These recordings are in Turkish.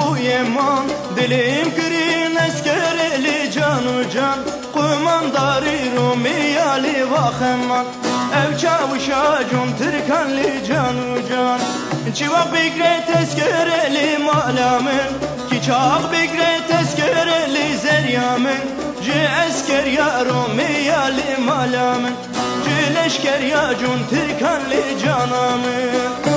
huyeman Dilim kirin eskereli canu can Kumandari rumiyali vaheman. Ev çavuşa cun Türkanli canu can Çivak bigre tezkereli malamin. Ki çak bigre tezkereli zeryamin. Ci esker ya rumiyali malamin. Ci leşker ya cun Türkanli canamin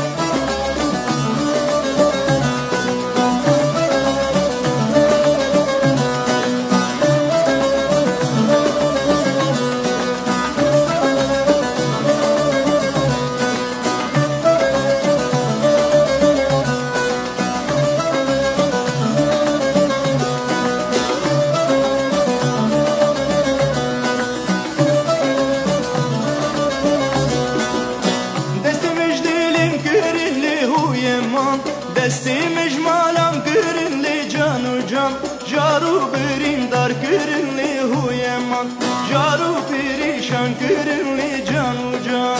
دستی مجمالم گرن لی جان و جان جارو برین دار گرن لی هوی من جارو پریشان گرن لی جان و جان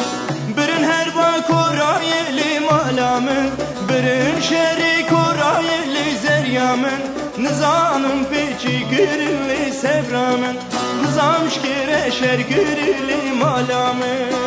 برن هر با کرای لی مالامن برن شری کرای لی زریامن نزانم پیچی گرن لی سفرامن نزامش گره شر گرن لی مالامن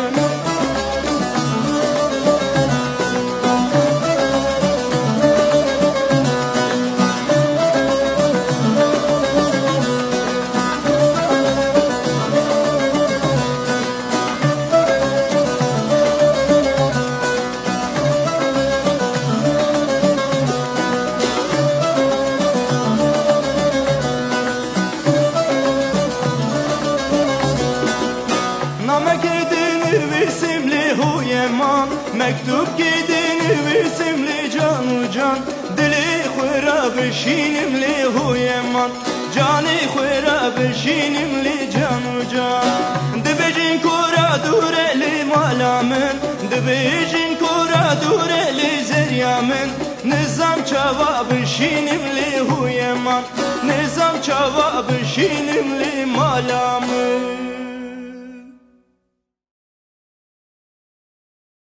eman Mektup gidin virsimli canu can Dili khura bişinimli huyeman. Cani khura bişinimli canu can Dibijin kura dureli malamin. Dibijin kura dureli zeryamin. Nizam çava bişinimli huyeman. Nizam çava bişinimli malamin